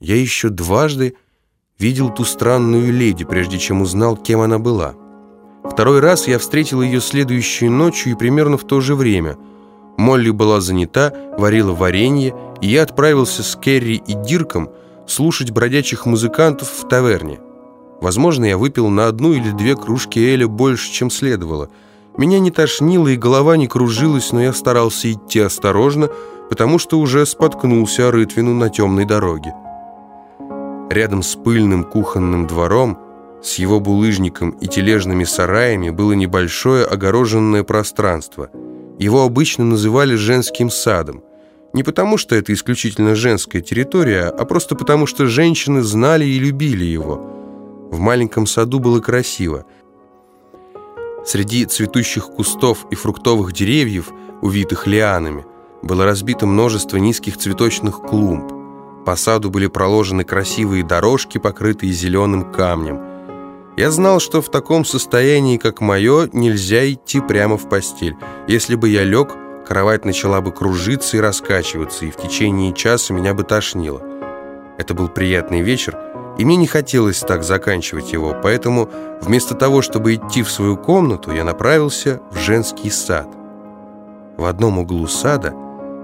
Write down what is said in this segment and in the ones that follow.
Я еще дважды видел ту странную леди, прежде чем узнал, кем она была. Второй раз я встретил ее следующей ночью и примерно в то же время. Молли была занята, варила варенье, и я отправился с Керри и Дирком слушать бродячих музыкантов в таверне. Возможно, я выпил на одну или две кружки Эля больше, чем следовало. Меня не тошнило и голова не кружилась, но я старался идти осторожно, потому что уже споткнулся о рытвину на темной дороге. Рядом с пыльным кухонным двором, с его булыжником и тележными сараями было небольшое огороженное пространство. Его обычно называли женским садом. Не потому, что это исключительно женская территория, а просто потому, что женщины знали и любили его – в маленьком саду было красиво. Среди цветущих кустов и фруктовых деревьев, увитых лианами, было разбито множество низких цветочных клумб. По саду были проложены красивые дорожки, покрытые зеленым камнем. Я знал, что в таком состоянии, как мое, нельзя идти прямо в постель. Если бы я лег, кровать начала бы кружиться и раскачиваться, и в течение часа меня бы тошнило. Это был приятный вечер, и мне не хотелось так заканчивать его, поэтому вместо того, чтобы идти в свою комнату, я направился в женский сад. В одном углу сада,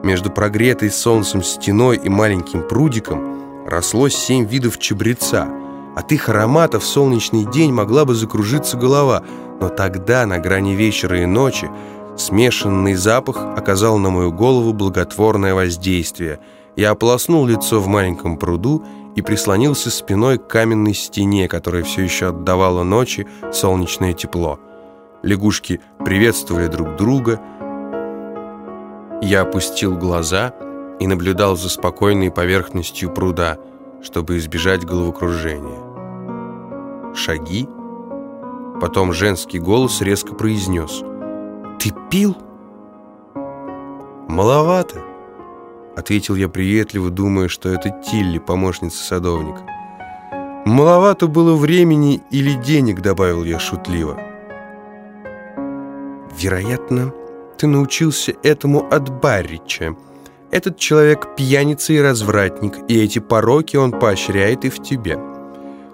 между прогретой солнцем стеной и маленьким прудиком, росло семь видов чабреца. От их аромата в солнечный день могла бы закружиться голова, но тогда, на грани вечера и ночи, смешанный запах оказал на мою голову благотворное воздействие. Я ополоснул лицо в маленьком пруду и прислонился спиной к каменной стене, которая все еще отдавала ночи солнечное тепло. Лягушки приветствовали друг друга. Я опустил глаза и наблюдал за спокойной поверхностью пруда, чтобы избежать головокружения. Шаги. Потом женский голос резко произнес. «Ты пил?» «Маловато», — ответил я приветливо, думая, что это Тилли, помощница садовника. «Маловато было времени или денег», — добавил я шутливо. «Вероятно, ты научился этому от Баррича. Этот человек пьяница и развратник, и эти пороки он поощряет и в тебе.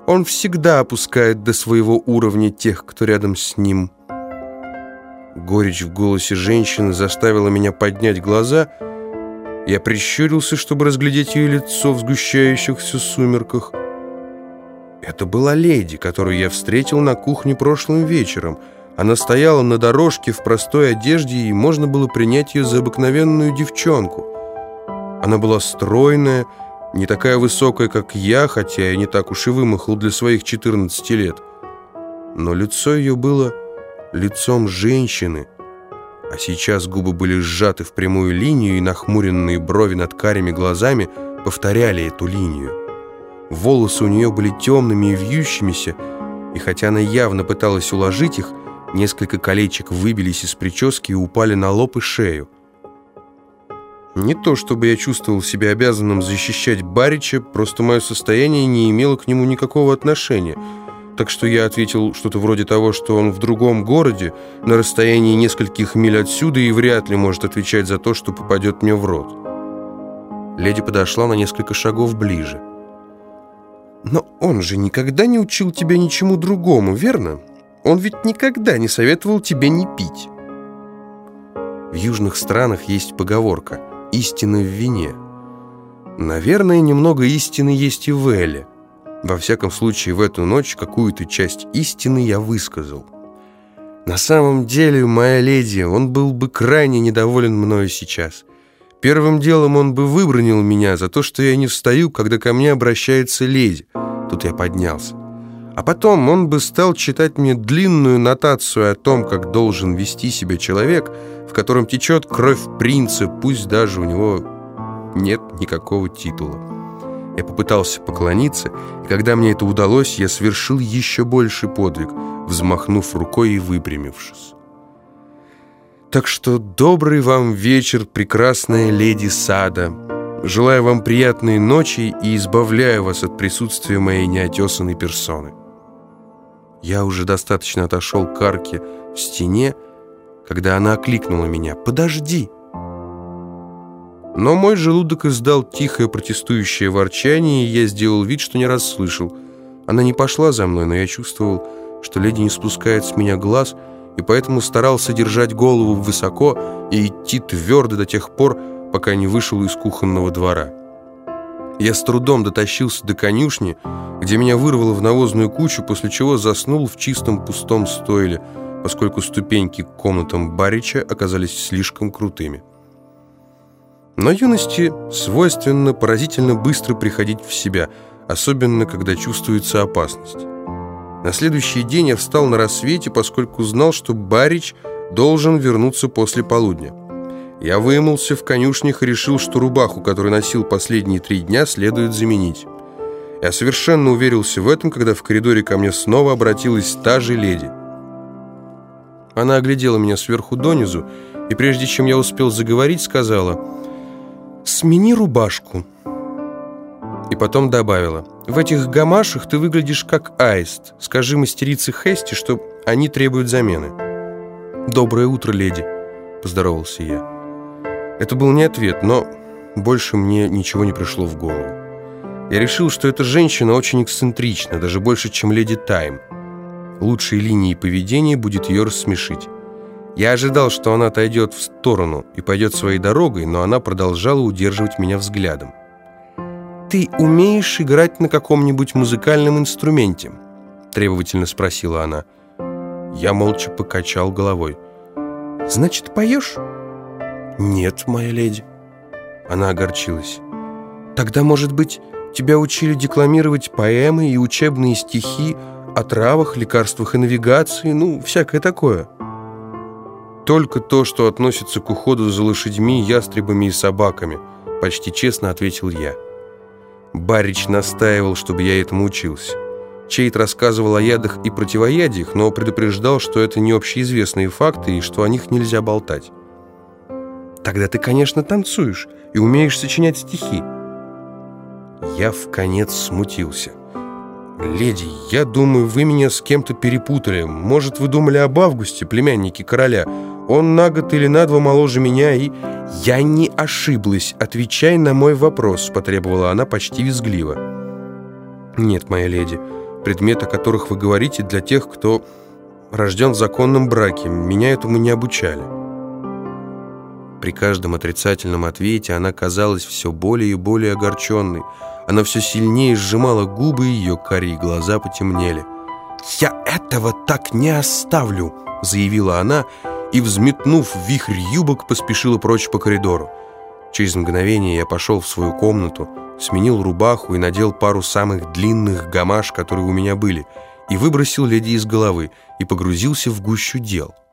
Он всегда опускает до своего уровня тех, кто рядом с ним». Горечь в голосе женщины заставила меня поднять глаза — я прищурился, чтобы разглядеть ее лицо в сгущающихся сумерках. Это была леди, которую я встретил на кухне прошлым вечером. Она стояла на дорожке в простой одежде, и можно было принять ее за обыкновенную девчонку. Она была стройная, не такая высокая, как я, хотя и не так уж и вымахал для своих 14 лет. Но лицо ее было лицом женщины – а сейчас губы были сжаты в прямую линию, и нахмуренные брови над карими глазами повторяли эту линию. Волосы у нее были темными и вьющимися, и хотя она явно пыталась уложить их, несколько колечек выбились из прически и упали на лоб и шею. Не то, чтобы я чувствовал себя обязанным защищать Барича, просто мое состояние не имело к нему никакого отношения – так что я ответил что-то вроде того, что он в другом городе, на расстоянии нескольких миль отсюда и вряд ли может отвечать за то, что попадет мне в рот. Леди подошла на несколько шагов ближе. «Но он же никогда не учил тебя ничему другому, верно? Он ведь никогда не советовал тебе не пить». В южных странах есть поговорка «истина в вине». Наверное, немного истины есть и в Эле – во всяком случае, в эту ночь какую-то часть истины я высказал. На самом деле, моя леди, он был бы крайне недоволен мною сейчас. Первым делом он бы выбронил меня за то, что я не встаю, когда ко мне обращается леди. Тут я поднялся. А потом он бы стал читать мне длинную нотацию о том, как должен вести себя человек, в котором течет кровь принца, пусть даже у него нет никакого титула. Я попытался поклониться, и когда мне это удалось, я совершил еще больше подвиг, взмахнув рукой и выпрямившись. Так что добрый вам вечер, прекрасная леди сада. Желаю вам приятной ночи и избавляю вас от присутствия моей неотесанной персоны. Я уже достаточно отошел к арке в стене, когда она окликнула меня «Подожди!» Но мой желудок издал тихое протестующее ворчание, и я сделал вид, что не расслышал. Она не пошла за мной, но я чувствовал, что леди не спускает с меня глаз, и поэтому старался держать голову высоко и идти твердо до тех пор, пока не вышел из кухонного двора. Я с трудом дотащился до конюшни, где меня вырвало в навозную кучу, после чего заснул в чистом пустом стойле, поскольку ступеньки к комнатам Барича оказались слишком крутыми. Но юности свойственно поразительно быстро приходить в себя, особенно когда чувствуется опасность. На следующий день я встал на рассвете, поскольку знал, что Барич должен вернуться после полудня. Я вымылся в конюшнях и решил, что рубаху, которую носил последние три дня, следует заменить. Я совершенно уверился в этом, когда в коридоре ко мне снова обратилась та же леди. Она оглядела меня сверху донизу, и прежде чем я успел заговорить, сказала «Смени рубашку». И потом добавила «В этих гамашах ты выглядишь как аист. Скажи мастерице Хести, что они требуют замены». «Доброе утро, леди», — поздоровался я. Это был не ответ, но больше мне ничего не пришло в голову. Я решил, что эта женщина очень эксцентрична, даже больше, чем леди Тайм. Лучшей линией поведения будет ее рассмешить. Я ожидал, что она отойдет в сторону и пойдет своей дорогой, но она продолжала удерживать меня взглядом. «Ты умеешь играть на каком-нибудь музыкальном инструменте?» требовательно спросила она. Я молча покачал головой. «Значит, поешь?» «Нет, моя леди». Она огорчилась. «Тогда, может быть, тебя учили декламировать поэмы и учебные стихи о травах, лекарствах и навигации, ну, всякое такое?» «Только то, что относится к уходу за лошадьми, ястребами и собаками», почти честно ответил я. Барич настаивал, чтобы я этому учился. Чейт рассказывал о ядах и противоядиях, но предупреждал, что это не общеизвестные факты и что о них нельзя болтать. Тогда ты, конечно, танцуешь и умеешь сочинять стихи. Я в конец смутился. «Леди, я думаю, вы меня с кем-то перепутали. Может, вы думали об Августе, племяннике короля? Он на год или на два моложе меня и...» «Я не ошиблась. Отвечай на мой вопрос», — потребовала она почти визгливо. «Нет, моя леди, предметы, о которых вы говорите, для тех, кто рожден в законном браке. Меня этому не обучали». При каждом отрицательном ответе она казалась все более и более огорченной. Она все сильнее сжимала губы, ее карие глаза потемнели. «Я этого так не оставлю!» — заявила она, и, взметнув вихрь юбок, поспешила прочь по коридору. Через мгновение я пошел в свою комнату, сменил рубаху и надел пару самых длинных гамаш, которые у меня были, и выбросил леди из головы, и погрузился в гущу дел —